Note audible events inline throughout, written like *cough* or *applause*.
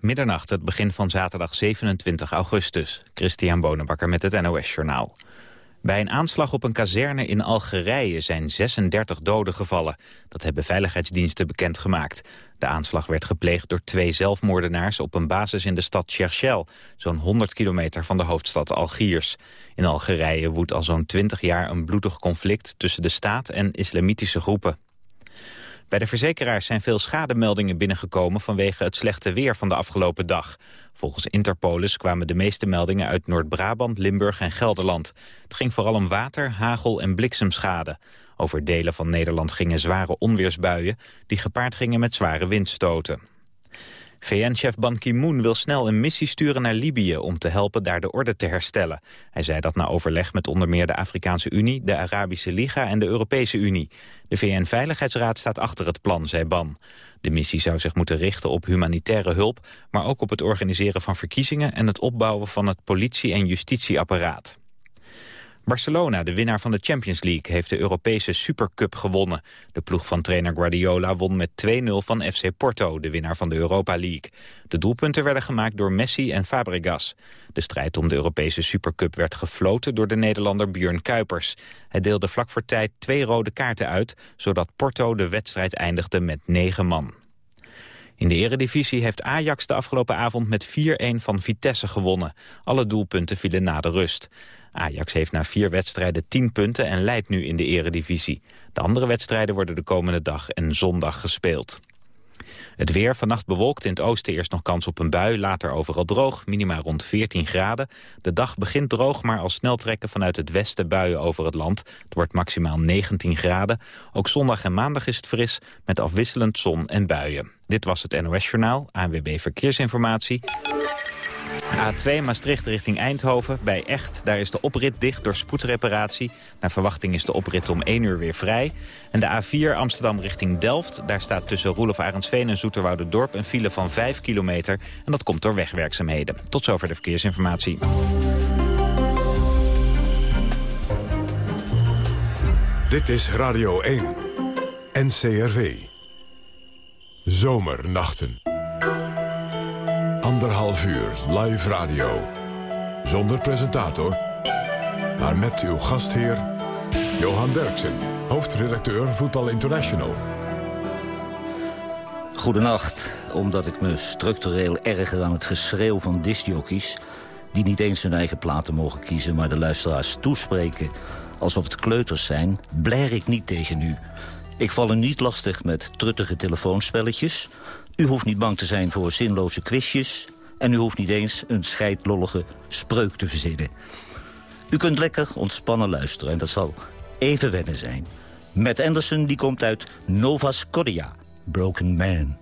Middernacht, het begin van zaterdag 27 augustus. Christian Bonenbakker met het NOS Journaal. Bij een aanslag op een kazerne in Algerije zijn 36 doden gevallen. Dat hebben veiligheidsdiensten bekendgemaakt. De aanslag werd gepleegd door twee zelfmoordenaars op een basis in de stad Cherchell, zo'n 100 kilometer van de hoofdstad Algiers. In Algerije woedt al zo'n 20 jaar een bloedig conflict tussen de staat en islamitische groepen. Bij de verzekeraars zijn veel schademeldingen binnengekomen vanwege het slechte weer van de afgelopen dag. Volgens Interpolis kwamen de meeste meldingen uit Noord-Brabant, Limburg en Gelderland. Het ging vooral om water, hagel en bliksemschade. Over delen van Nederland gingen zware onweersbuien die gepaard gingen met zware windstoten. VN-chef Ban Ki-moon wil snel een missie sturen naar Libië... om te helpen daar de orde te herstellen. Hij zei dat na overleg met onder meer de Afrikaanse Unie... de Arabische Liga en de Europese Unie. De VN-veiligheidsraad staat achter het plan, zei Ban. De missie zou zich moeten richten op humanitaire hulp... maar ook op het organiseren van verkiezingen... en het opbouwen van het politie- en justitieapparaat. Barcelona, de winnaar van de Champions League, heeft de Europese Supercup gewonnen. De ploeg van trainer Guardiola won met 2-0 van FC Porto, de winnaar van de Europa League. De doelpunten werden gemaakt door Messi en Fabregas. De strijd om de Europese Supercup werd gefloten door de Nederlander Björn Kuipers. Hij deelde vlak voor tijd twee rode kaarten uit, zodat Porto de wedstrijd eindigde met negen man. In de eredivisie heeft Ajax de afgelopen avond met 4-1 van Vitesse gewonnen. Alle doelpunten vielen na de rust. Ajax heeft na vier wedstrijden 10 punten en leidt nu in de eredivisie. De andere wedstrijden worden de komende dag en zondag gespeeld. Het weer, vannacht bewolkt in het oosten eerst nog kans op een bui, later overal droog, minima rond 14 graden. De dag begint droog, maar al snel trekken vanuit het westen buien over het land. Het wordt maximaal 19 graden. Ook zondag en maandag is het fris, met afwisselend zon en buien. Dit was het NOS Journaal, ANWB Verkeersinformatie. A2 Maastricht richting Eindhoven. Bij Echt, daar is de oprit dicht door spoedreparatie. Naar verwachting is de oprit om 1 uur weer vrij. En de A4 Amsterdam richting Delft. Daar staat tussen Roelof Arendsveen en Dorp een file van 5 kilometer. En dat komt door wegwerkzaamheden. Tot zover de verkeersinformatie. Dit is Radio 1. NCRV. Zomernachten. Anderhalf uur live radio. Zonder presentator, maar met uw gastheer Johan Derksen, hoofdredacteur Voetbal International. Goedenacht, omdat ik me structureel erger aan het geschreeuw van discjockeys... die niet eens hun eigen platen mogen kiezen, maar de luisteraars toespreken... alsof het kleuters zijn, blair ik niet tegen u. Ik val u niet lastig met truttige telefoonspelletjes... U hoeft niet bang te zijn voor zinloze quizjes... en u hoeft niet eens een scheidlollige spreuk te verzinnen. U kunt lekker ontspannen luisteren en dat zal even wennen zijn. Matt Anderson die komt uit Nova Scotia, Broken Man.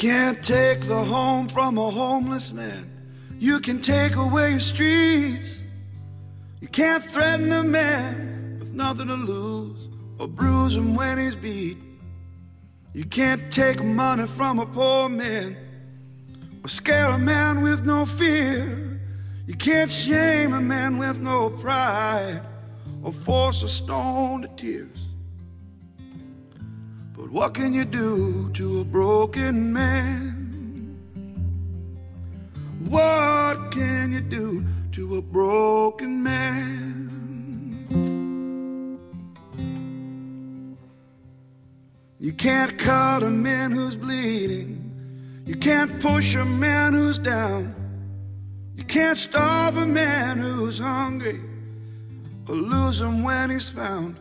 Can't take the home from a homeless man. You can take away your streets. You can't threaten a man with nothing to lose or bruise him when he's beat. You can't take money from a poor man or scare a man with no fear. You can't shame a man with no pride or force a stone to tears. But what can you do to a broken man? What can you do to a broken man? You can't cut a man who's bleeding. You can't push a man who's down. You can't starve a man who's hungry or lose him when he's found.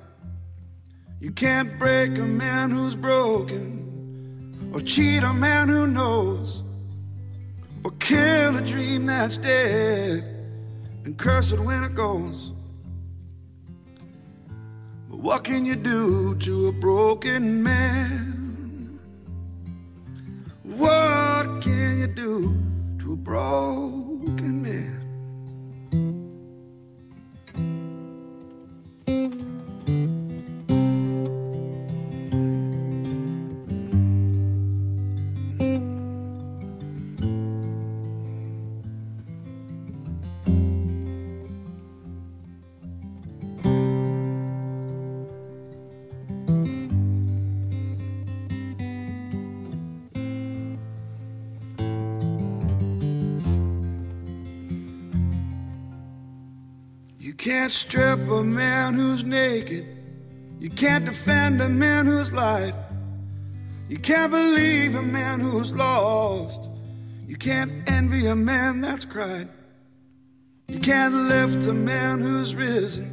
You can't break a man who's broken, or cheat a man who knows, or kill a dream that's dead and curse it when it goes. But what can you do to a broken man? What can you do to a broken can't strip a man who's naked. You can't defend a man who's lied. You can't believe a man who's lost. You can't envy a man that's cried. You can't lift a man who's risen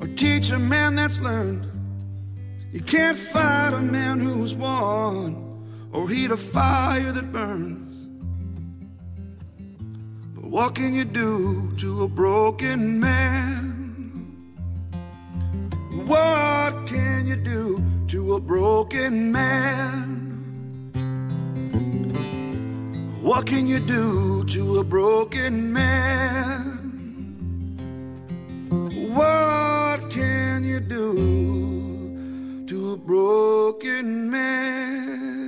or teach a man that's learned. You can't fight a man who's won or heat a fire that burns. What can you do to a broken man? What can you do to a broken man? What can you do to a broken man? What can you do to a broken man?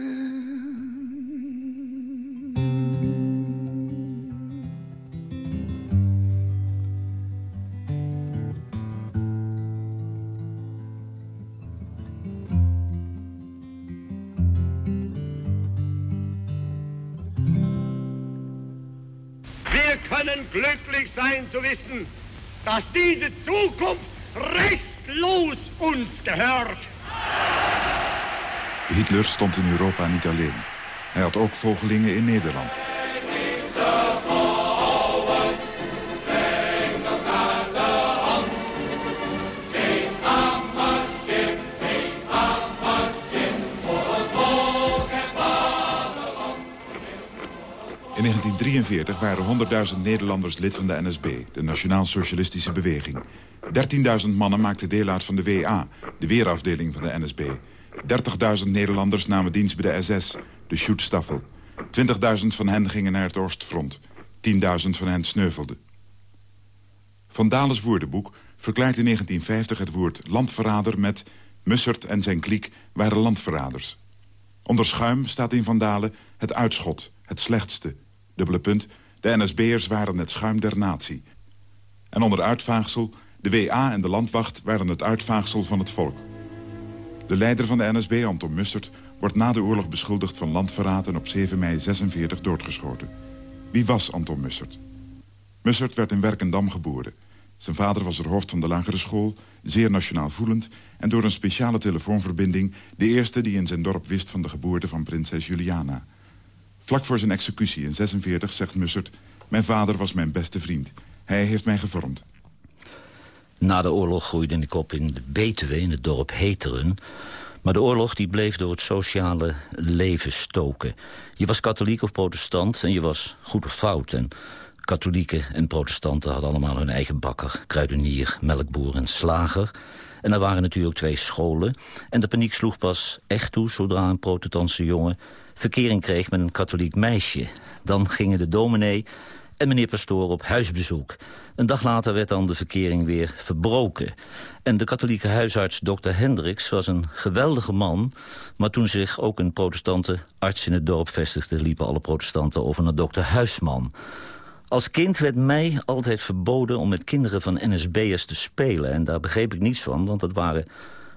Können glücklich sein zu wissen, dass diese Zukunft restlos uns gehört. Hitler stond in Europa niet alleen. Hij had ook volgelingen in Nederland. In 1943 waren 100.000 Nederlanders lid van de NSB, de Nationaal Socialistische Beweging. 13.000 mannen maakten deel uit van de WA, de weerafdeling van de NSB. 30.000 Nederlanders namen dienst bij de SS, de Schutzstaffel. 20.000 van hen gingen naar het Oostfront. 10.000 van hen sneuvelden. Van Dales woordenboek verklaart in 1950 het woord landverrader met... Mussert en zijn kliek waren landverraders. Onder schuim staat in Van Dalen het uitschot, het slechtste. Dubbele punt, de NSB'ers waren het schuim der natie. En onder uitvaagsel, de WA en de landwacht waren het uitvaagsel van het volk. De leider van de NSB, Anton Mussert, wordt na de oorlog beschuldigd van landverraad... en op 7 mei 46 doodgeschoten. Wie was Anton Mussert? Mussert werd in Werkendam geboren. Zijn vader was er hoofd van de lagere school, zeer nationaal voelend... en door een speciale telefoonverbinding... de eerste die in zijn dorp wist van de geboorte van prinses Juliana. Vlak voor zijn executie in 46 zegt Mussert... mijn vader was mijn beste vriend. Hij heeft mij gevormd. Na de oorlog groeide ik op in de Betuwe, in het dorp Heteren. Maar de oorlog die bleef door het sociale leven stoken. Je was katholiek of protestant en je was goed of fout. En katholieken en protestanten hadden allemaal hun eigen bakker... kruidenier, melkboer en slager. En er waren natuurlijk twee scholen. En de paniek sloeg pas echt toe zodra een protestantse jongen... verkering kreeg met een katholiek meisje. Dan gingen de dominee en meneer Pastoor op huisbezoek. Een dag later werd dan de verkering weer verbroken. En de katholieke huisarts Dr. Hendricks was een geweldige man... maar toen zich ook een protestante arts in het dorp vestigde... liepen alle protestanten over naar dokter Huisman. Als kind werd mij altijd verboden om met kinderen van NSB'ers te spelen. En daar begreep ik niets van, want dat waren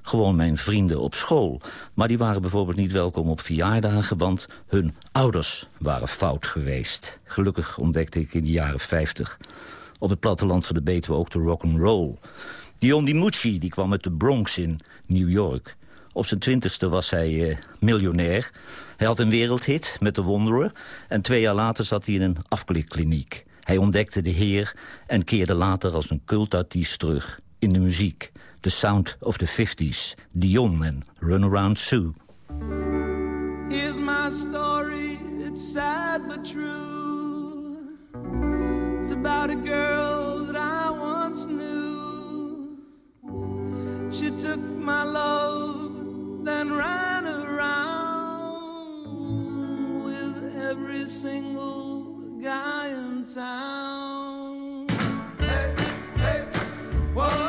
gewoon mijn vrienden op school. Maar die waren bijvoorbeeld niet welkom op verjaardagen... want hun ouders waren fout geweest. Gelukkig ontdekte ik in de jaren 50 op het platteland van de Betuwe ook de rock'n'roll. Dion DiMucci die kwam uit de Bronx in New York. Op zijn twintigste was hij uh, miljonair. Hij had een wereldhit met The Wanderer... en twee jaar later zat hij in een afklikkliniek. Hij ontdekte de Heer en keerde later als een cultartiest terug in de muziek. The Sound of the 50s, Dion en Runaround Sue. Here's my story, it's sad but true. It's about a girl that I once knew. She took my love, then ran around with every single guy in town. Hey, hey, whoa.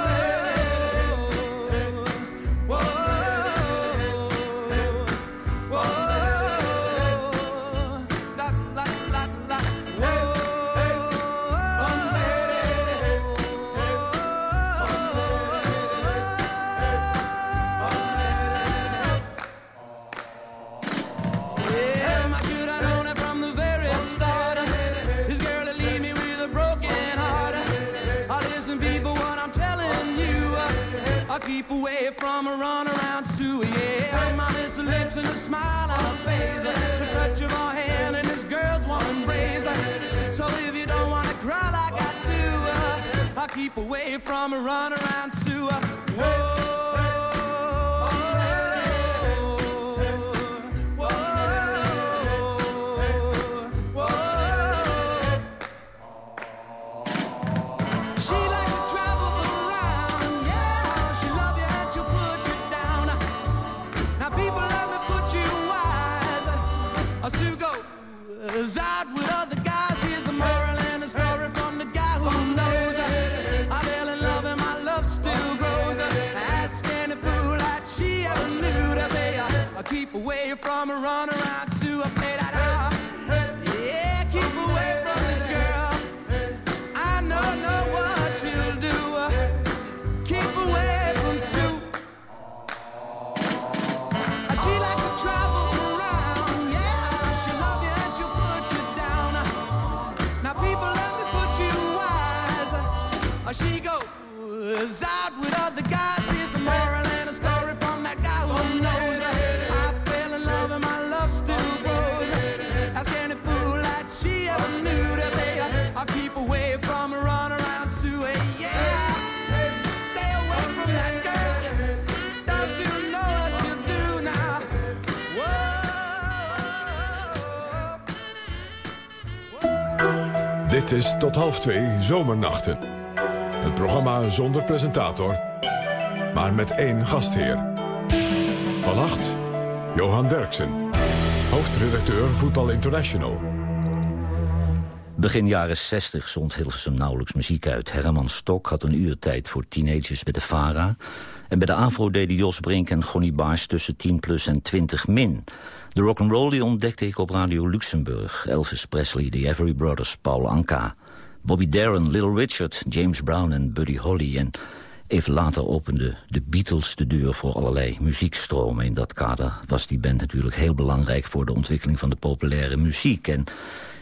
Away from a run around Sue, yeah. My miss her lips and a smile on her face. The touch of her hand and this girl's warm embrace. So if you don't wanna cry like I do, I'll keep away from a run around Sue. Whoa. Dit is tot half twee Zomernachten. Het programma zonder presentator, maar met één gastheer. Vannacht, Johan Derksen, hoofdredacteur Voetbal International. Begin jaren 60 zond Hilversum nauwelijks muziek uit. Herman Stok had een uur tijd voor teenagers bij de VARA. En bij de AVRO deden Jos Brink en Gonnie Baars tussen 10 plus en 20 min. De rock'n'roll die ontdekte ik op Radio Luxemburg. Elvis Presley, The Every Brothers, Paul Anka. Bobby Darin, Little Richard, James Brown en Buddy Holly. En even later opende de Beatles de deur voor allerlei muziekstromen. In dat kader was die band natuurlijk heel belangrijk... voor de ontwikkeling van de populaire muziek. En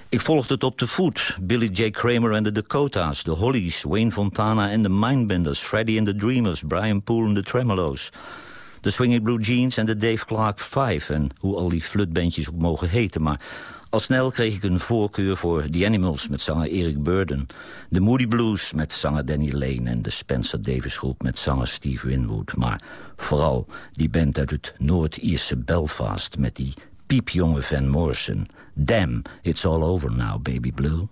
ik volgde het op de voet. Billy J. Kramer en de Dakota's, de Hollies... Wayne Fontana en de Mindbenders... Freddie and the Dreamers, Brian Poole en de Tremolos... de Swinging Blue Jeans en de Dave Clark Five... en hoe al die flutbandjes ook mogen heten. Maar al snel kreeg ik een voorkeur voor The Animals met zanger Eric Burden... de Moody Blues met zanger Danny Lane... en de Spencer Davis Groep met zanger Steve Winwood. Maar vooral die band uit het Noord-Ierse Belfast... met die piepjonge Van Morrison. Damn, it's all over now, baby blue.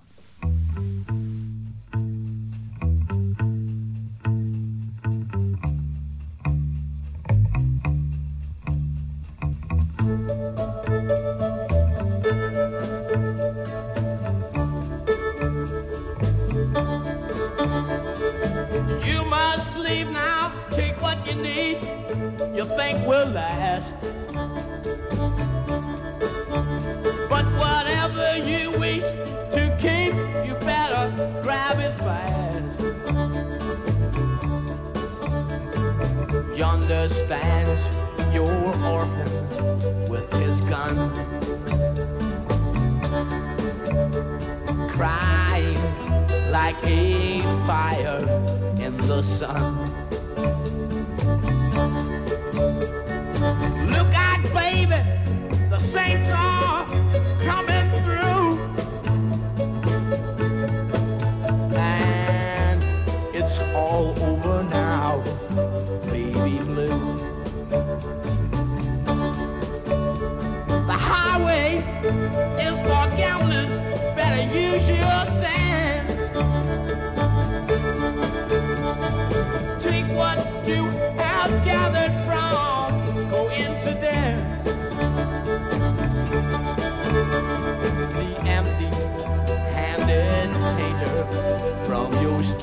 Think will last. But whatever you wish to keep, you better grab it fast. Yonder stands your orphan with his gun, crying like a fire in the sun. Saints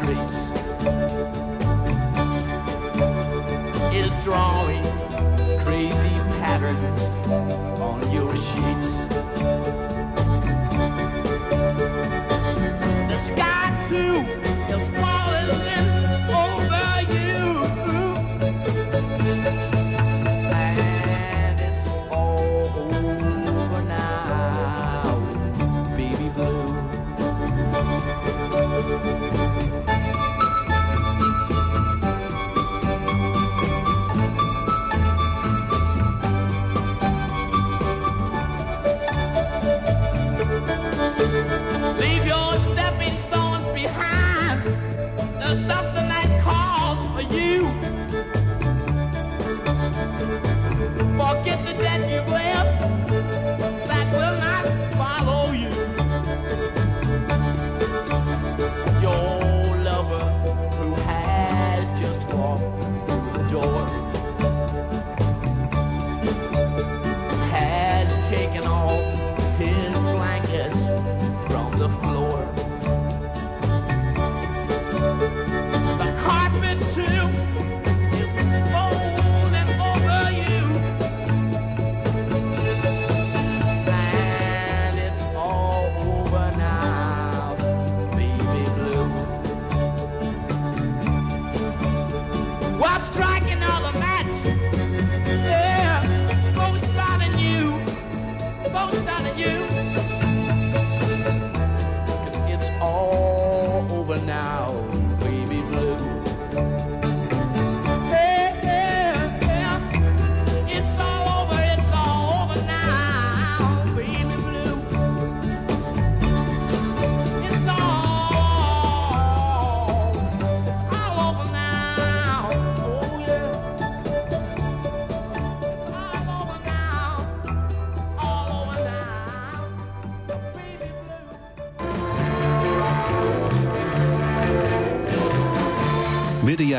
Peace.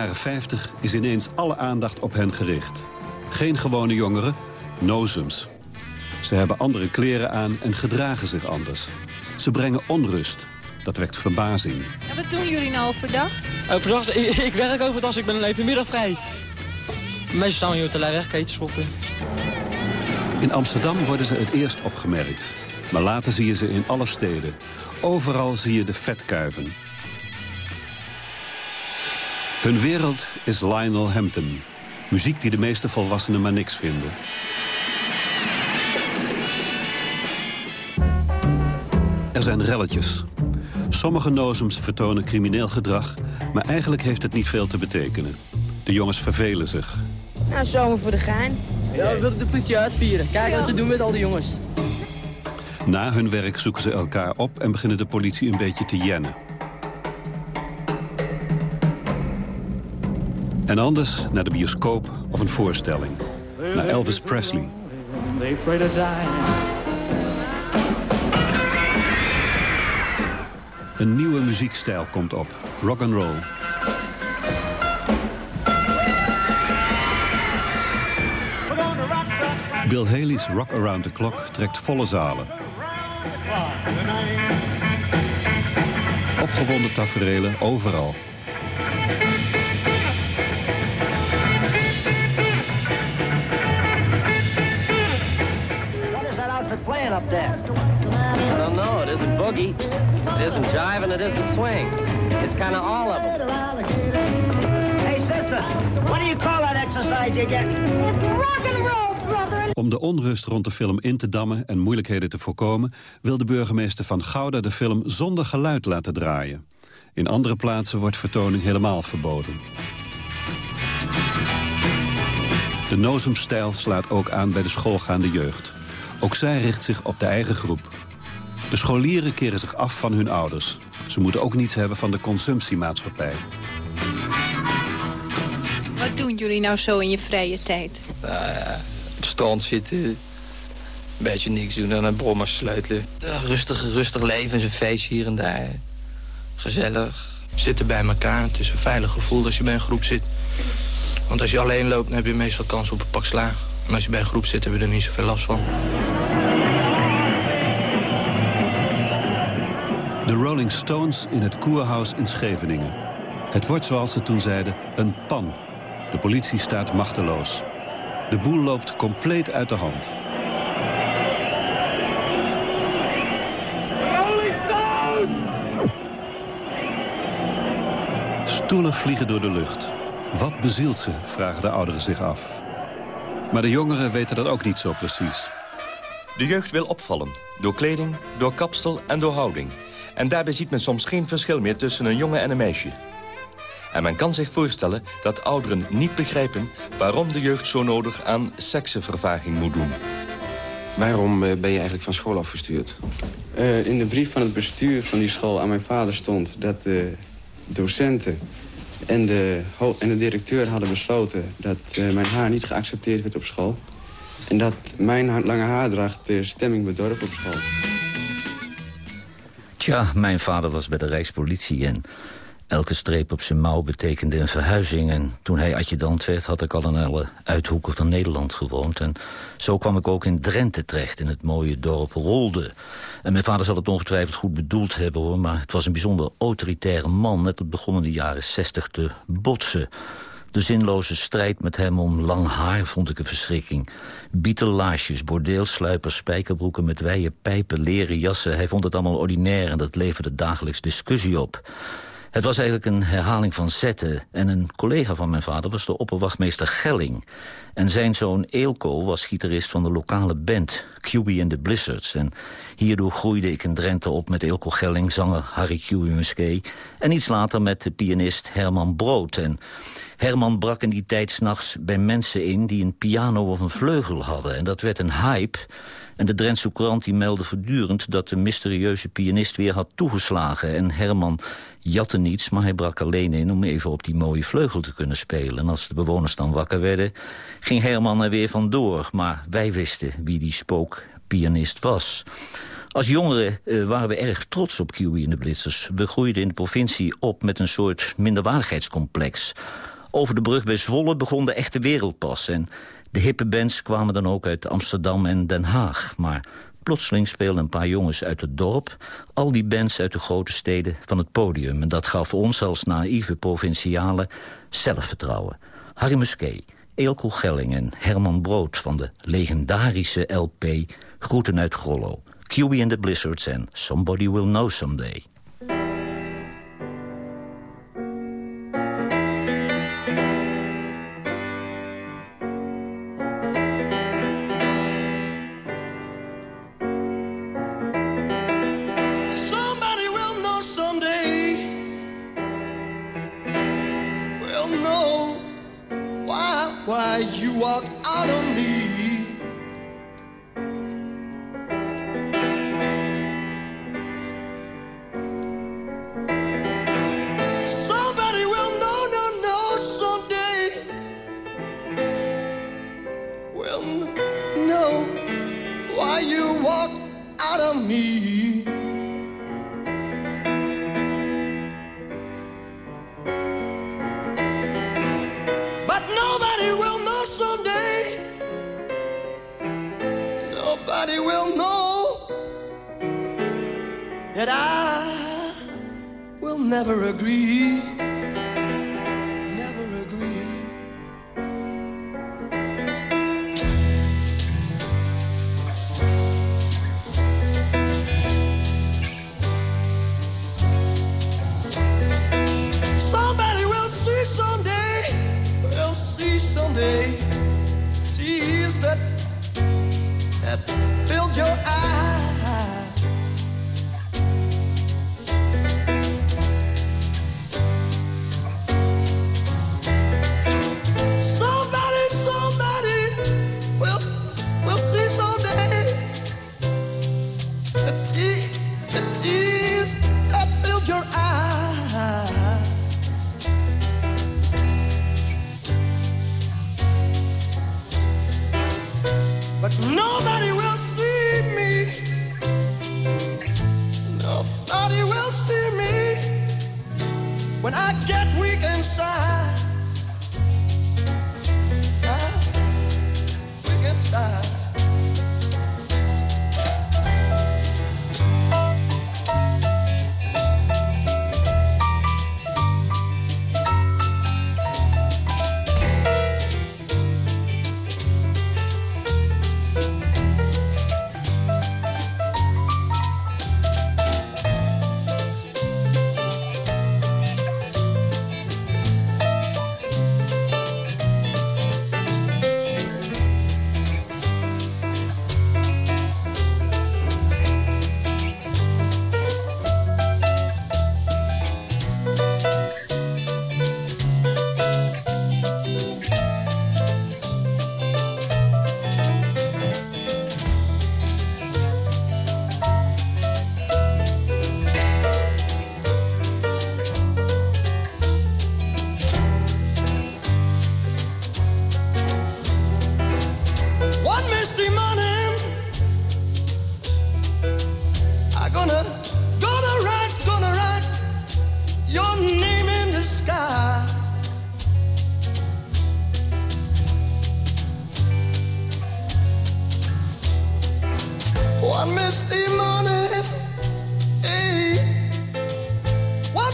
Jaren 50 is ineens alle aandacht op hen gericht. Geen gewone jongeren, nozems. Ze hebben andere kleren aan en gedragen zich anders. Ze brengen onrust. Dat wekt verbazing. En wat doen jullie nou overdag? Overdag, *laughs* ik, ik werk overdag, ik ben even middag vrij. Meestal staan hier de weg, keten schoppen. In Amsterdam worden ze het eerst opgemerkt. Maar later zie je ze in alle steden. Overal zie je de vetkuiven. Hun wereld is Lionel Hampton. Muziek die de meeste volwassenen maar niks vinden. Er zijn relletjes. Sommige nozems vertonen crimineel gedrag... maar eigenlijk heeft het niet veel te betekenen. De jongens vervelen zich. Nou, zomer voor de gein. Ja, we willen de politie uitvieren. Kijk wat ze doen met al die jongens. Na hun werk zoeken ze elkaar op en beginnen de politie een beetje te jennen. En anders naar de bioscoop of een voorstelling. Naar Elvis Presley. Een nieuwe muziekstijl komt op. Rock and roll. Bill Haley's Rock Around the Clock trekt volle zalen. Opgewonden taferelen overal. I don't know. It isn't boogie. It isn't jive, and it isn't swing. It's kind of all of them. Hey, sister, what do you call that exercise you get? It's rock and roll, brother. Om de onrust rond de film in te dammen en moeilijkheden te voorkomen... wil de burgemeester van Gouda de film zonder geluid laten draaien. In andere plaatsen wordt vertoning helemaal verboden. De Nozem-stijl slaat ook aan bij de schoolgaande jeugd. Ook zij richt zich op de eigen groep. De scholieren keren zich af van hun ouders. Ze moeten ook niets hebben van de consumptiemaatschappij. Wat doen jullie nou zo in je vrije tijd? Nou ja, op strand zitten, een beetje niks doen en een brommer sleutelen. Ja, rustig, rustig leven, een feestje hier en daar. Gezellig. Zitten bij elkaar, het is een veilig gevoel als je bij een groep zit. Want als je alleen loopt, dan heb je meestal kans op een pak sla. En als je bij een groep zit, heb je er niet zoveel last van. De Rolling Stones in het Koerhuis in Scheveningen. Het wordt, zoals ze toen zeiden, een pan. De politie staat machteloos. De boel loopt compleet uit de hand. Stoelen vliegen door de lucht. Wat bezielt ze, vragen de ouderen zich af. Maar de jongeren weten dat ook niet zo precies. De jeugd wil opvallen. Door kleding, door kapsel en door houding. En daarbij ziet men soms geen verschil meer tussen een jongen en een meisje. En men kan zich voorstellen dat ouderen niet begrijpen... waarom de jeugd zo nodig aan seksenvervaging moet doen. Waarom eh, ben je eigenlijk van school afgestuurd? Eh, in de brief van het bestuur van die school aan mijn vader stond... dat, eh, docenten en de, en de directeur hadden besloten... dat eh, mijn haar niet geaccepteerd werd op school. En dat mijn lange haardracht de stemming bedorf op school. Tja, mijn vader was bij de Rijkspolitie en elke streep op zijn mouw betekende een verhuizing. En toen hij adjudant werd, had ik al in alle uithoeken van Nederland gewoond. En zo kwam ik ook in Drenthe terecht, in het mooie dorp Rolde. En mijn vader zal het ongetwijfeld goed bedoeld hebben, hoor... maar het was een bijzonder autoritaire man, net op begon in de jaren zestig te botsen... De zinloze strijd met hem om lang haar vond ik een verschrikking. Bietellaarsjes, bordeelsluipers, spijkerbroeken met wijde pijpen, leren jassen. Hij vond het allemaal ordinair en dat leverde dagelijks discussie op. Het was eigenlijk een herhaling van zetten. En een collega van mijn vader was de opperwachtmeester Gelling. En zijn zoon Eelco was gitarist van de lokale band, QB and the Blizzards. En hierdoor groeide ik in Drenthe op met Eelco Gelling, zanger Harry Musquet... en iets later met de pianist Herman Brood. En Herman brak in die tijd s'nachts bij mensen in... die een piano of een vleugel hadden. En dat werd een hype... En de Drentse krant die meldde voortdurend dat de mysterieuze pianist weer had toegeslagen. En Herman jatte niets, maar hij brak alleen in om even op die mooie vleugel te kunnen spelen. En als de bewoners dan wakker werden, ging Herman er weer vandoor. Maar wij wisten wie die spookpianist was. Als jongeren eh, waren we erg trots op Kiwi en de Blitzers. We groeiden in de provincie op met een soort minderwaardigheidscomplex. Over de brug bij Zwolle begon de echte wereldpas. En de hippe bands kwamen dan ook uit Amsterdam en Den Haag. Maar plotseling speelden een paar jongens uit het dorp... al die bands uit de grote steden van het podium. En dat gaf ons als naïeve provincialen zelfvertrouwen. Harry Musquet, Eelco Gelling en Herman Brood... van de legendarische LP Groeten uit Grollo. QB and the Blizzards en Somebody Will Know Someday.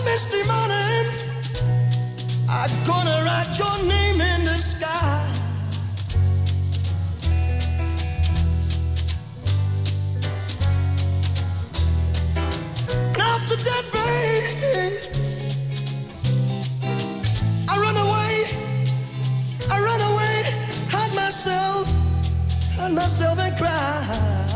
Wednesday morning, I'm gonna write your name in the sky. And after that, babe, I run away, I run away, hide myself, hide myself and cry.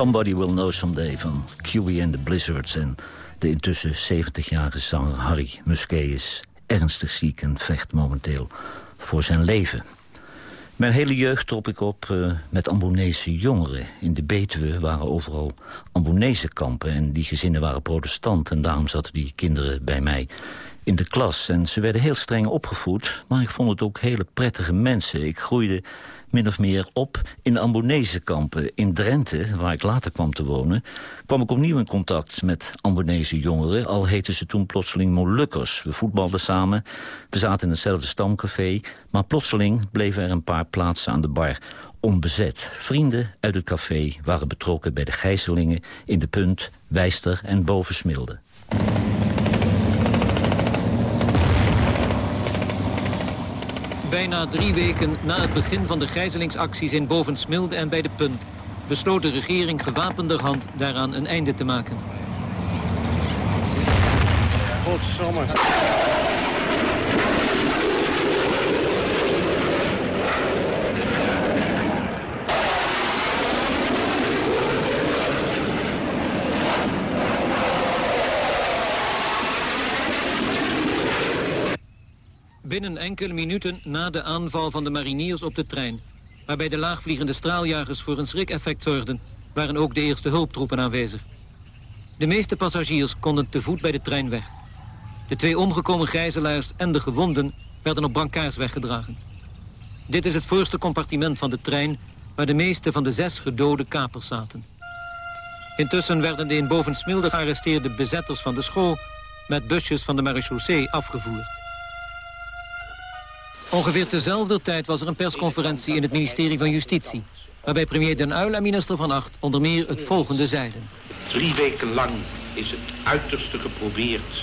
Somebody Will Know Someday van Kiwi and the Blizzards... en de intussen 70-jarige zanger Harry Musquet is ernstig ziek... en vecht momenteel voor zijn leven. Mijn hele jeugd trok ik op eh, met Ambonese jongeren. In de Betuwe waren overal Ambonese kampen... en die gezinnen waren protestant... en daarom zaten die kinderen bij mij in de klas. En ze werden heel streng opgevoed, maar ik vond het ook hele prettige mensen. Ik groeide min of meer op in de Ambonese kampen. In Drenthe, waar ik later kwam te wonen... kwam ik opnieuw in contact met Ambonese jongeren... al heten ze toen plotseling Molukkers. We voetbalden samen, we zaten in hetzelfde stamcafé... maar plotseling bleven er een paar plaatsen aan de bar onbezet. Vrienden uit het café waren betrokken bij de gijzelingen... in de Punt, Wijster en Bovensmilde. Bijna drie weken na het begin van de gijzelingsacties in Bovensmilde en bij de Punt... besloot de regering gewapenderhand daaraan een einde te maken. Binnen enkele minuten na de aanval van de mariniers op de trein... waarbij de laagvliegende straaljagers voor een schrikeffect zorgden... waren ook de eerste hulptroepen aanwezig. De meeste passagiers konden te voet bij de trein weg. De twee omgekomen gijzelaars en de gewonden werden op brancards weggedragen. Dit is het voorste compartiment van de trein... waar de meeste van de zes gedode kapers zaten. Intussen werden de in Bovensmilde gearresteerde bezetters van de school... met busjes van de marechaussee afgevoerd. Ongeveer tezelfde tijd was er een persconferentie in het ministerie van Justitie... waarbij premier Den Uyl en minister Van Acht onder meer het volgende zeiden. Drie weken lang is het uiterste geprobeerd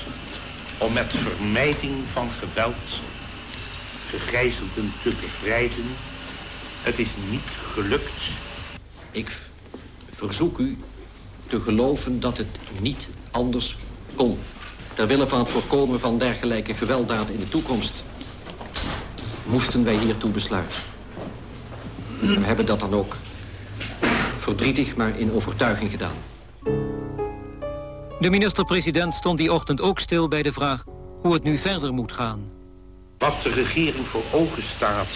om met vermijding van geweld gegijzelden te bevrijden. Het is niet gelukt. Ik verzoek u te geloven dat het niet anders kon. Ter wille van het voorkomen van dergelijke gewelddaden in de toekomst... moesten wij hiertoe besluiten. We hebben dat dan ook verdrietig, maar in overtuiging gedaan. De minister-president stond die ochtend ook stil bij de vraag hoe het nu verder moet gaan. Wat de regering voor ogen staat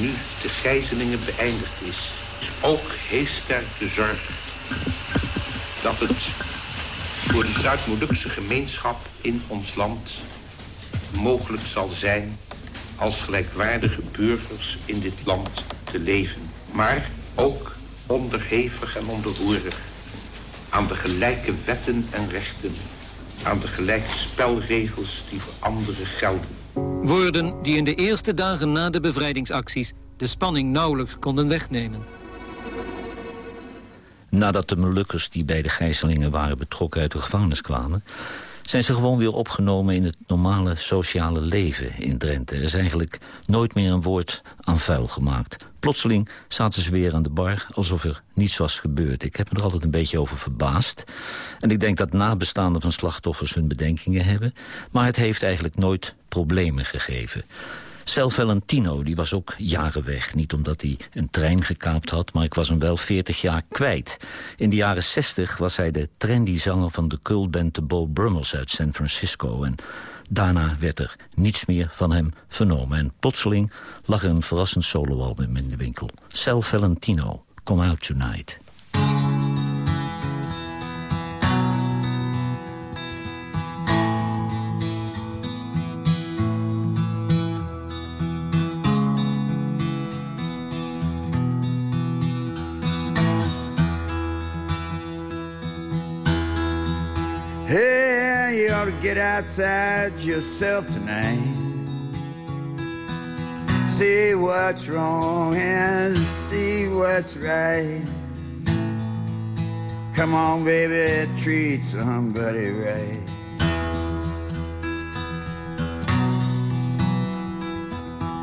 nu de gijzelingen beëindigd is... is ook heel sterk de zorg dat het voor de Zuid-Molukse gemeenschap in ons land mogelijk zal zijn als gelijkwaardige burgers in dit land te leven. Maar ook onderhevig en onderhoerig aan de gelijke wetten en rechten, aan de gelijke spelregels die voor anderen gelden. Woorden die in de eerste dagen na de bevrijdingsacties de spanning nauwelijks konden wegnemen. Nadat de Molukkers die bij de gijzelingen waren betrokken uit de gevangenis kwamen... zijn ze gewoon weer opgenomen in het normale sociale leven in Drenthe. Er is eigenlijk nooit meer een woord aan vuil gemaakt. Plotseling zaten ze weer aan de bar alsof er niets was gebeurd. Ik heb me er altijd een beetje over verbaasd. En ik denk dat nabestaanden van slachtoffers hun bedenkingen hebben. Maar het heeft eigenlijk nooit problemen gegeven. Sel Valentino die was ook jaren weg. Niet omdat hij een trein gekaapt had, maar ik was hem wel 40 jaar kwijt. In de jaren 60 was hij de trendy zanger van de cultband de Bo Brummels uit San Francisco. En daarna werd er niets meer van hem vernomen. En plotseling lag er een verrassend soloalbum in de winkel. Sel Valentino, Come Out Tonight. Hey, you ought to get outside yourself tonight. See what's wrong and see what's right. Come on, baby, treat somebody right.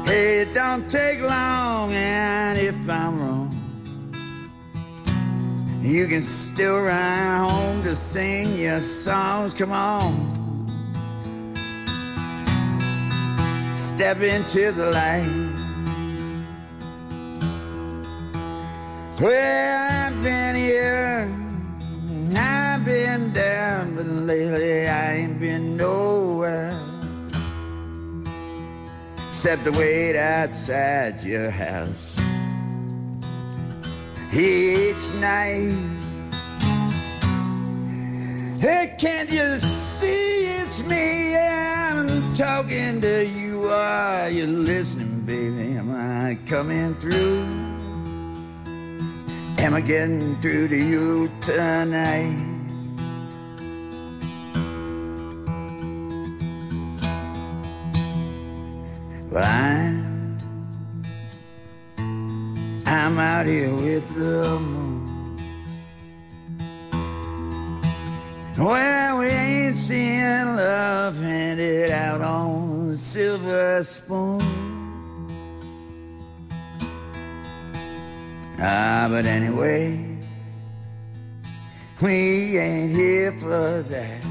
Hey, it don't take long, and if I'm wrong, you can still run home to sing your songs. Come on. Step into the light. Well, I've been here, I've been down, but lately I ain't been nowhere. Except to wait outside your house each night. Hey, can't you see it's me? I'm talking to you. Are you listening, baby? Am I coming through? Am I getting through to you tonight? Well, I'm I'm out here with the moon. Well, we ain't seeing love handed out on a silver spoon. Ah, but anyway, we ain't here for that.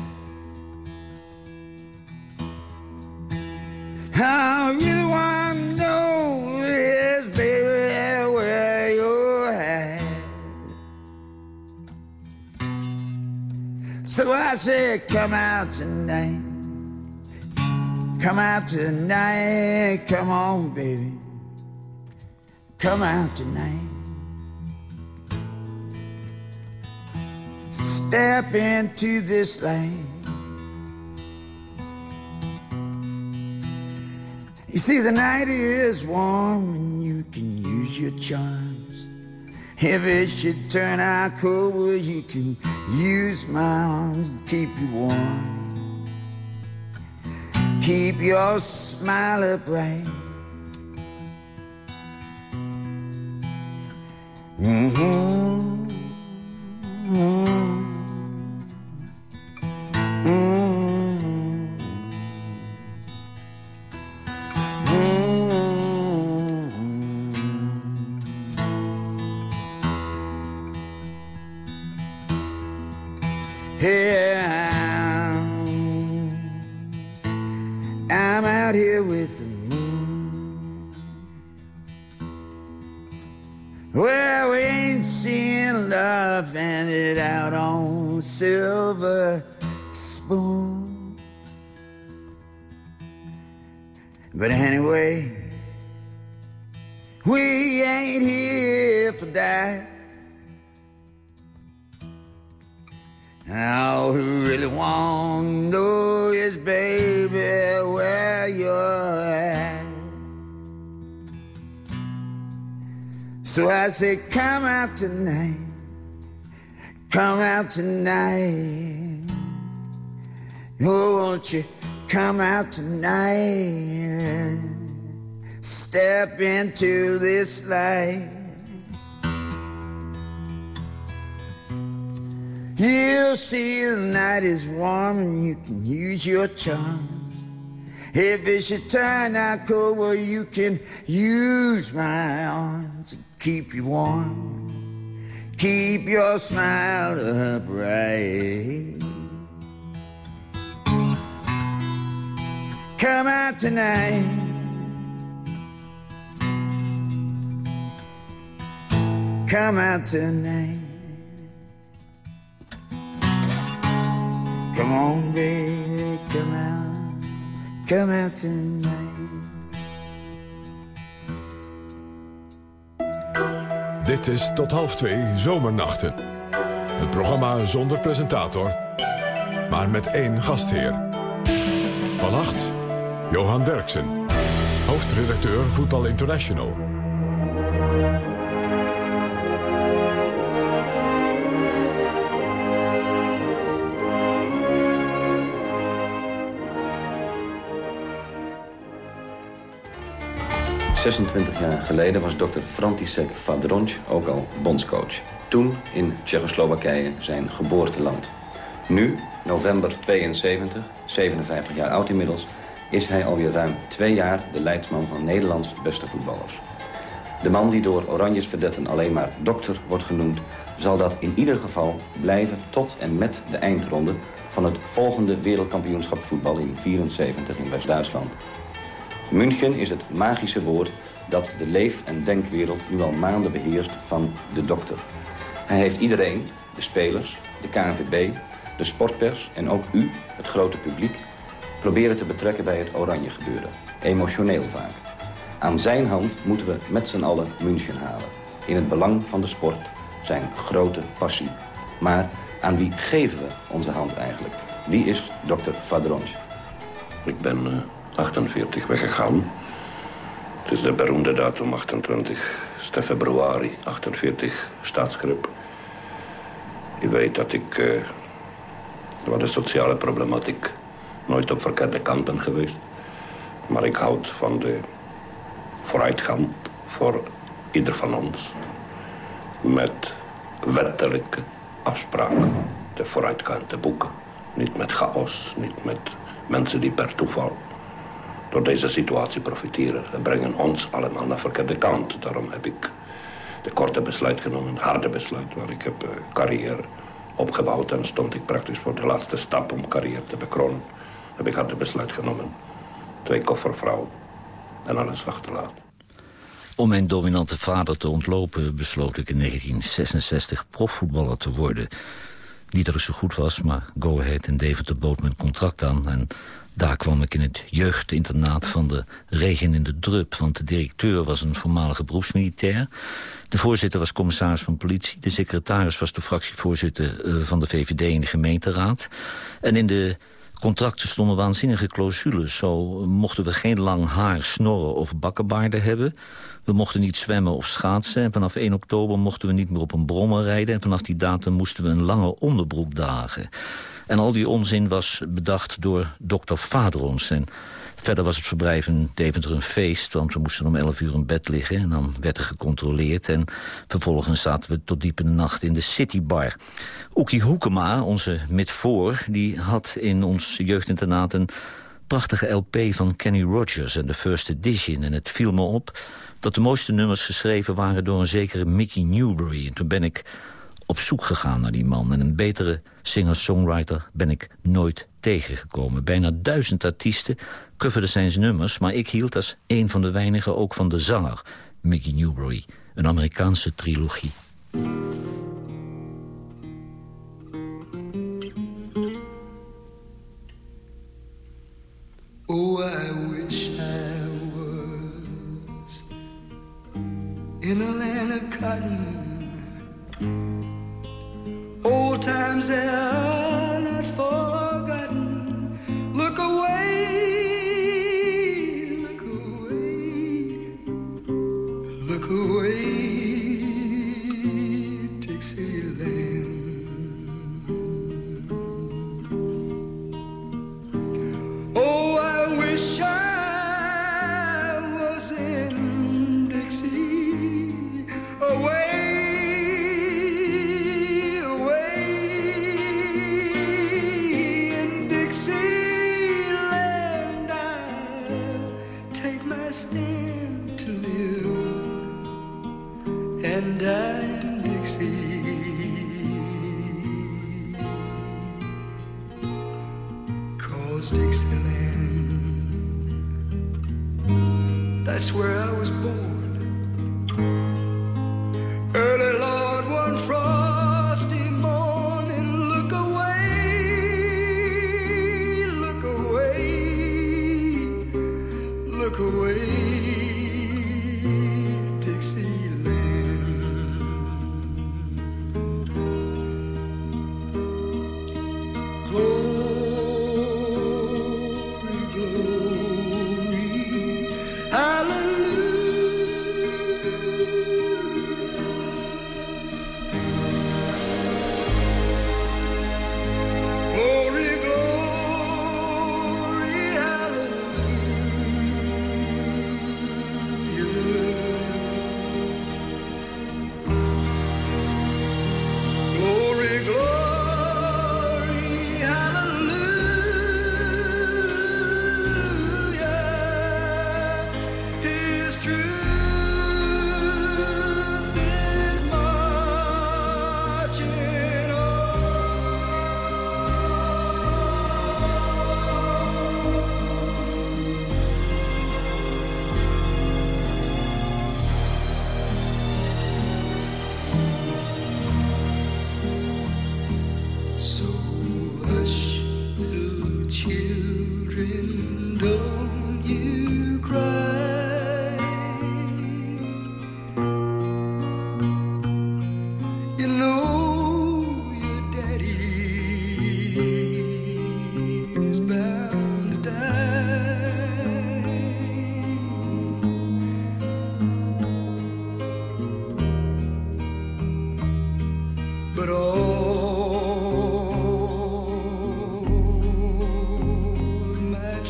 I really want to know is, baby, So I said, come out tonight. Come out tonight. Come on, baby. Come out tonight. Step into this lane. You see, the night is warm and you can use your charms. If it should turn out cold, well, you can use my arms and keep you warm. Keep your smile upright. Mm-hmm. Mm-hmm. Mm-hmm. Oh, won't you come out tonight? Step into this light. You'll see the night is warm and you can use your charms. If it should turn out cold, well, you can use my arms and keep you warm. Keep your smile upright. Come out tonight. Come out tonight. Come on, baby, come out. Come out tonight. Dit is tot half twee Zomernachten. Het programma zonder presentator, maar met één gastheer. Vannacht, Johan Derksen, hoofdredacteur Voetbal International. ...26 jaar geleden was dokter František Vadronj ook al bondscoach. Toen in Tsjechoslowakije zijn geboorteland. Nu, november 72, 57 jaar oud inmiddels... is hij alweer ruim twee jaar de leidsman van Nederlands beste voetballers. De man die door Oranjes verdetten alleen maar dokter wordt genoemd... zal dat in ieder geval blijven tot en met de eindronde... van het volgende wereldkampioenschap voetbal in 74 in West-Duitsland. München is het magische woord dat de leef- en denkwereld nu al maanden beheerst van de dokter. Hij heeft iedereen, de spelers, de KNVB, de sportpers en ook u, het grote publiek, proberen te betrekken bij het oranje gebeuren. Emotioneel vaak. Aan zijn hand moeten we met z'n allen München halen. In het belang van de sport, zijn grote passie. Maar aan wie geven we onze hand eigenlijk? Wie is dokter Vadronj? Ik ben eh, 48 weggegaan. Het is de beroemde datum 28 februari 48, staatsgreep. Je weet dat ik eh, door de sociale problematiek nooit op verkeerde kant ben geweest. Maar ik houd van de vooruitgang voor ieder van ons. Met wettelijke afspraken de vooruitgang te boeken. Niet met chaos, niet met mensen die per toeval door deze situatie profiteren. en brengen ons allemaal naar de verkeerde kant. Daarom heb ik de korte besluit genomen, het harde besluit, waar ik heb uh, carrière opgebouwd en stond ik praktisch voor de laatste stap om carrière te bekronen. Heb ik harde besluit genomen. Twee koffervrouwen en alles achterlaten. Om mijn dominante vader te ontlopen besloot ik in 1966 profvoetballer te worden. Niet dat ik zo goed was, maar Go Ahead en Deventer bood mijn contract aan... en daar kwam ik in het jeugdinternaat van de Regen in de Drup... want de directeur was een voormalige beroepsmilitair. De voorzitter was commissaris van politie. De secretaris was de fractievoorzitter van de VVD in de gemeenteraad. En in de contracten stonden waanzinnige clausules. Zo mochten we geen lang haar, snorren of bakkenbaarden hebben. We mochten niet zwemmen of schaatsen. En vanaf 1 oktober mochten we niet meer op een brommer rijden. En vanaf die datum moesten we een lange onderbroek dragen. En al die onzin was bedacht door dokter Fadrons. En verder was het verblijf in Deventer een feest... want we moesten om 11 uur in bed liggen en dan werd er gecontroleerd... en vervolgens zaten we tot diep in de nacht in de Citybar. Oekie Hoekema, onze midvoor, die had in ons jeugdinternaat... een prachtige LP van Kenny Rogers en de First Edition. En het viel me op dat de mooiste nummers geschreven waren... door een zekere Mickey Newbury. En toen ben ik op zoek gegaan naar die man. En een betere singer-songwriter ben ik nooit tegengekomen. Bijna duizend artiesten coverden zijn nummers... maar ik hield als een van de weinigen ook van de zanger, Mickey Newbury. Een Amerikaanse trilogie. Oh, I wish I was in a land cotton. times there that's where I was born.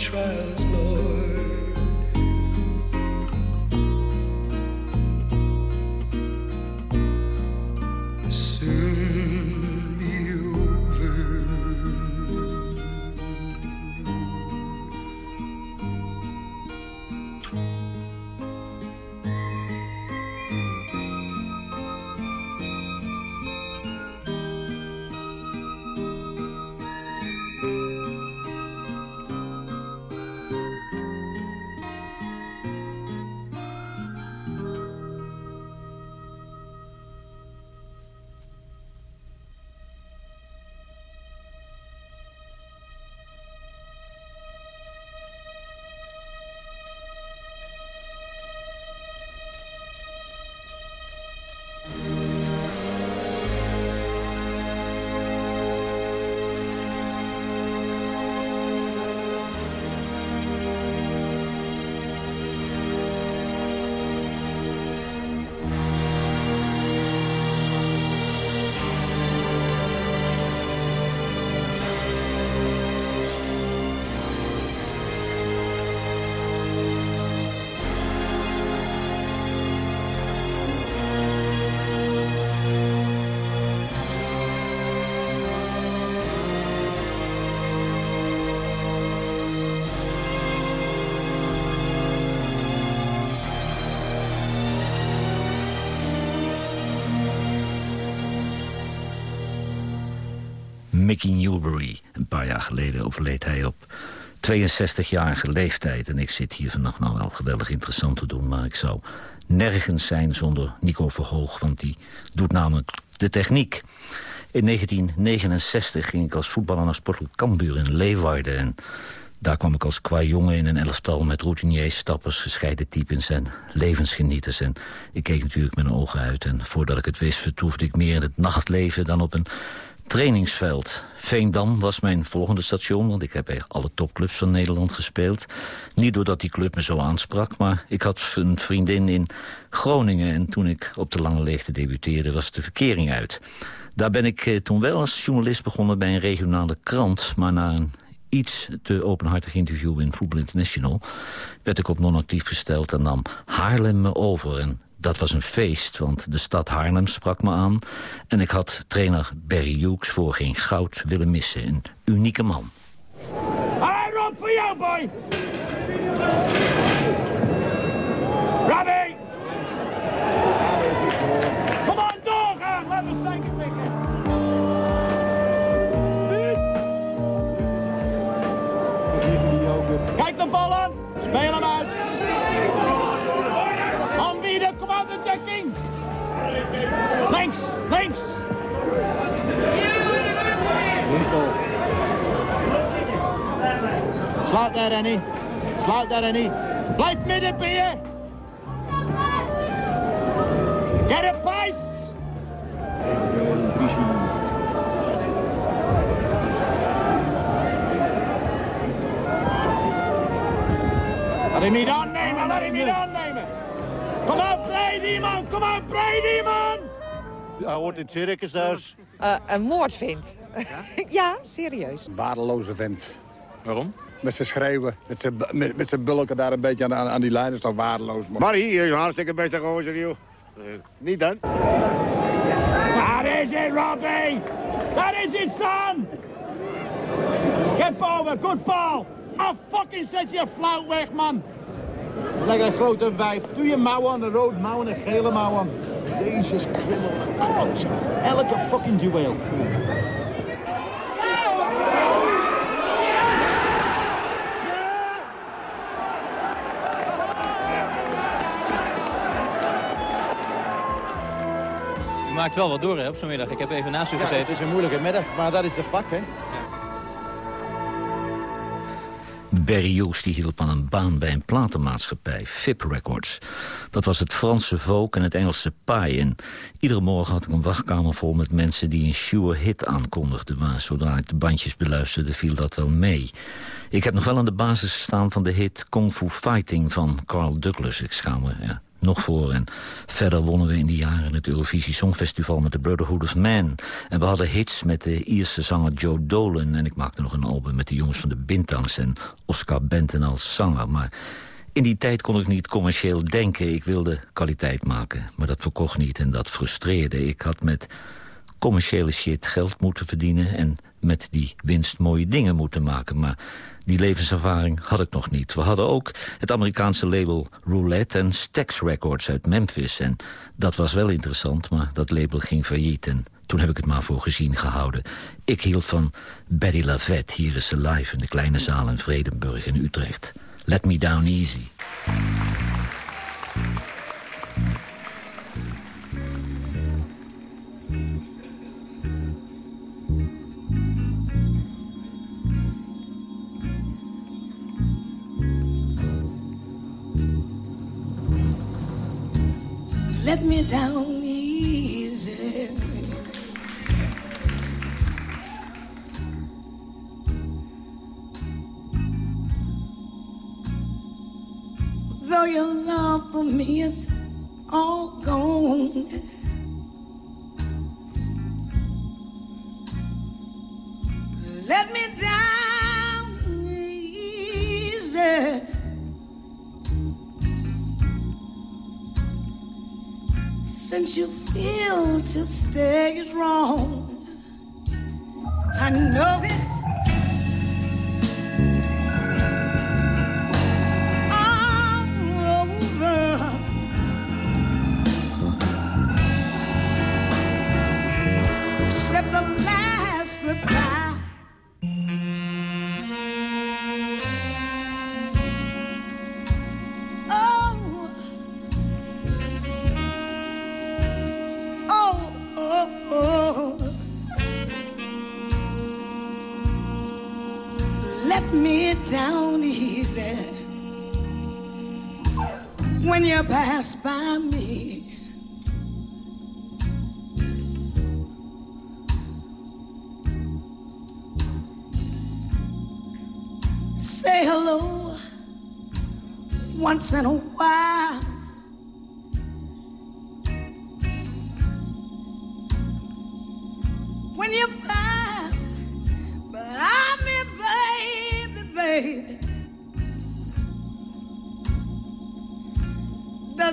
Trials, Mickey Newbury. Een paar jaar geleden overleed hij op 62-jarige leeftijd. En ik zit hier vannacht nou wel geweldig interessant te doen... maar ik zou nergens zijn zonder Nico Verhoog... want die doet namelijk de techniek. In 1969 ging ik als voetballer naar Sportelijk Cambuur in Leeuwarden... en daar kwam ik als qua jongen in een elftal met routiniers, stappers, gescheiden types en levensgenieters. En ik keek natuurlijk mijn ogen uit. En voordat ik het wist vertoefde ik meer in het nachtleven dan op een trainingsveld. Veendam was mijn volgende station, want ik heb bij alle topclubs van Nederland gespeeld. Niet doordat die club me zo aansprak, maar ik had een vriendin in Groningen... en toen ik op de lange leegte debuteerde was de verkering uit. Daar ben ik eh, toen wel als journalist begonnen bij een regionale krant... maar na een iets te openhartig interview in Voetbal International... werd ik op non-actief gesteld en nam Haarlem me over. Dat was een feest, want de stad Haarlem sprak me aan... en ik had trainer Barry Hughes voor geen goud willen missen. Een unieke man. Hey, Rob, voor jou, boy! Robbie! Kom on, doorgaan! Laat me zeker liggen! Kijk de bal aan! Hem uit! De dekking! Links, links! Sluit daar, Rennie. Sluit daar, Rennie. Blijf Pier. Get a pace. Laat hem niet aannemen, laat hem niet aannemen. Kom op, Brady, man. Kom op, Brady, man. Hij hoort in het circushuis. Eh, een moord vindt. *laughs* Ja? serieus. Een waardeloze vent. Waarom? Met zijn schreeuwen, met zijn, met, met zijn bulken daar een beetje aan, aan, aan die lijn. Dat is toch waardeloos, man. Barry, hier is een hartstikke beste gozer, joh. Eh, niet dan? Daar is het, Robbie. Daar is het, son. Get over, good ball. Oh, fucking zet je flauw weg, man. Lekker grote wijf. Doe je mouwen aan de rode mouwen en gele mouwen. Jezus Christus. Elke fucking duel. U maakt wel wat door hè, op zo'n middag. Ik heb even naast u Ja, gezeten. het is een moeilijke middag, maar dat is de vak, hè. Barry Hughes die hielp aan een baan bij een platenmaatschappij, FIP Records. Dat was het Franse folk en het Engelse paai. En iedere morgen had ik een wachtkamer vol met mensen die een sure hit aankondigden. Maar zodra ik de bandjes beluisterde, viel dat wel mee. Ik heb nog wel aan de basis gestaan van de hit Kung Fu Fighting van Carl Douglas. Ik schaam me ja, nog voor. En verder wonnen we in die jaren het Eurovisie Songfestival met de Brotherhood of Man. En we hadden hits met de Ierse zanger Joe Dolan. En ik maakte nog een album met de jongens van de Bintangs en Oscar Benton als zanger. Maar in die tijd kon ik niet commercieel denken. Ik wilde kwaliteit maken, maar dat verkocht niet en dat frustreerde. Ik had met commerciële shit geld moeten verdienen... en met die winst mooie dingen moeten maken. Maar die levenservaring had ik nog niet. We hadden ook het Amerikaanse label Roulette en Stax Records uit Memphis. En dat was wel interessant, maar dat label ging failliet. En toen heb ik het maar voor gezien gehouden. Ik hield van Betty Lavette, hier is ze live... in de kleine zaal in Vredenburg in Utrecht. Let me down easy. Let me down easy. Though your love for me is you feel to stay wrong, Does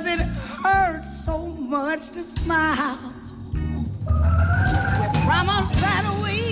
it hurt so much to smile? We promised that we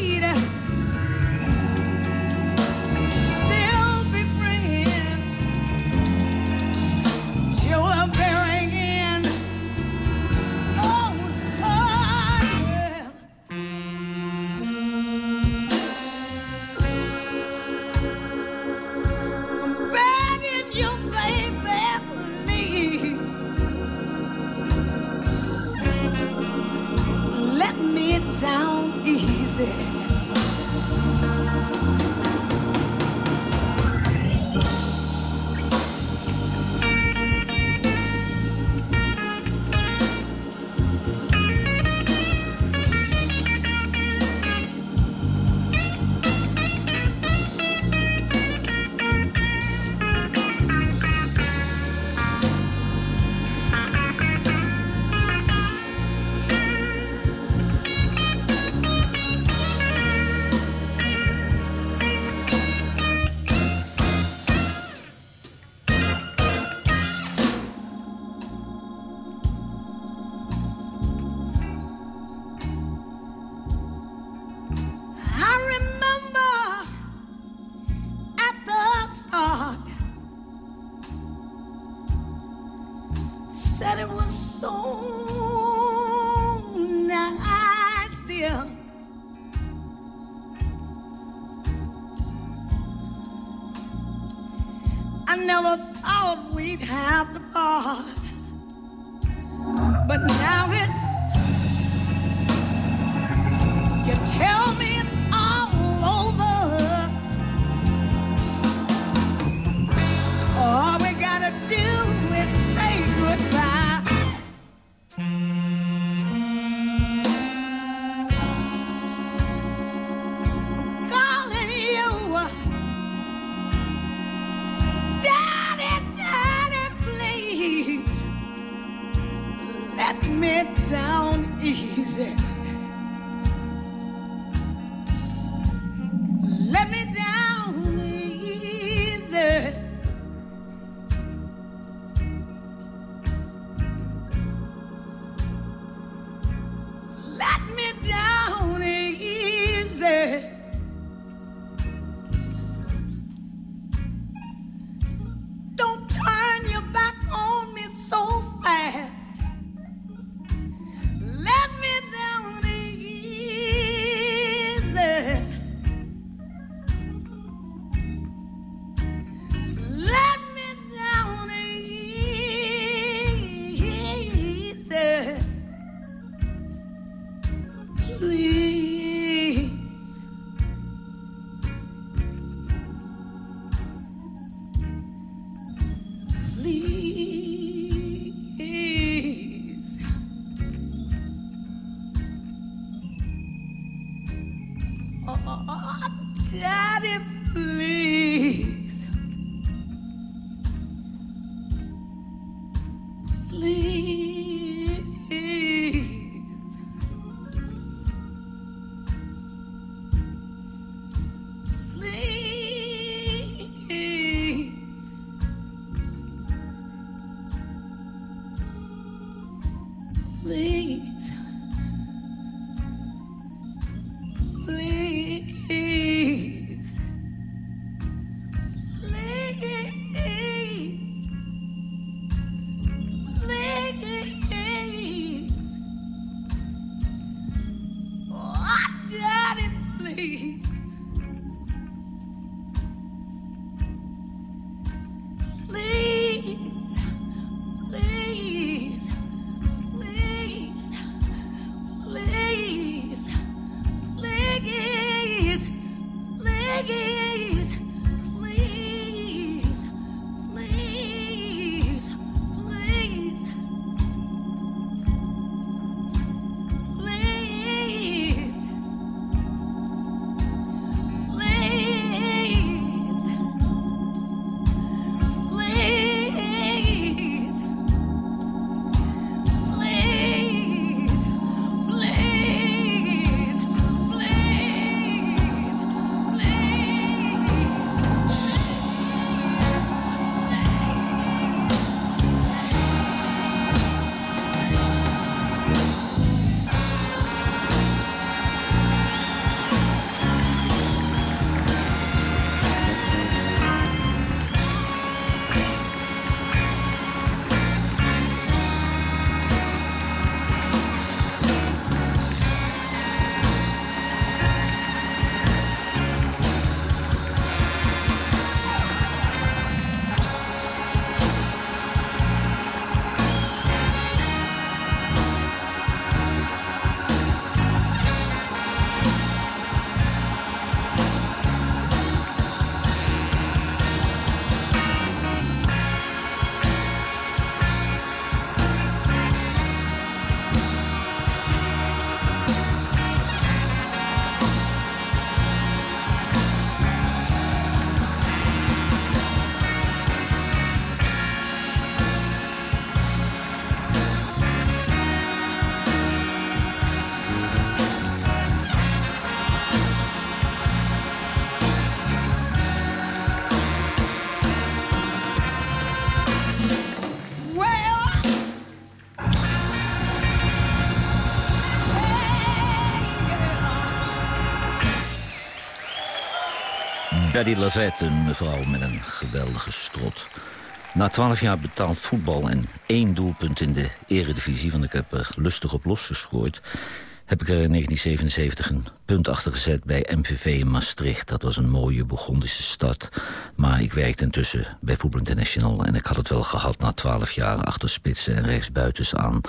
Paddy Lavette, een mevrouw met een geweldige strot. Na twaalf jaar betaald voetbal en één doelpunt in de eredivisie... want ik heb er lustig op losgescoord... heb ik er in 1977 een punt achter gezet bij MVV in Maastricht. Dat was een mooie Burgondische stad. Maar ik werkte intussen bij Voetbal International... en ik had het wel gehad na twaalf jaar achter spitsen en rechtsbuitens aan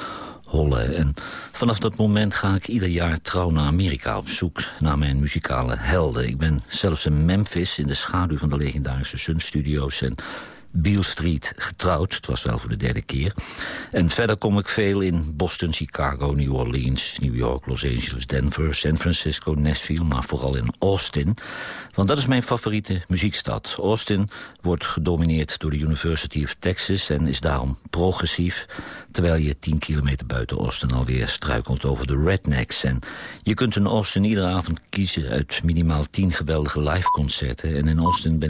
En vanaf dat moment ga ik ieder jaar trouw naar Amerika op zoek naar mijn muzikale helden. Ik ben zelfs in Memphis in de schaduw van de legendarische Sun Studios... en Beale Street getrouwd. Het was wel voor de derde keer. En verder kom ik veel in Boston, Chicago, New Orleans, New York, Los Angeles, Denver, San Francisco, Nashville, maar vooral in Austin. Want dat is mijn favoriete muziekstad. Austin wordt gedomineerd door de University of Texas en is daarom progressief. Terwijl je 10 kilometer buiten Austin alweer struikelt over de rednecks. En je kunt in Austin iedere avond kiezen uit minimaal 10 geweldige liveconcerten. En in Austin ben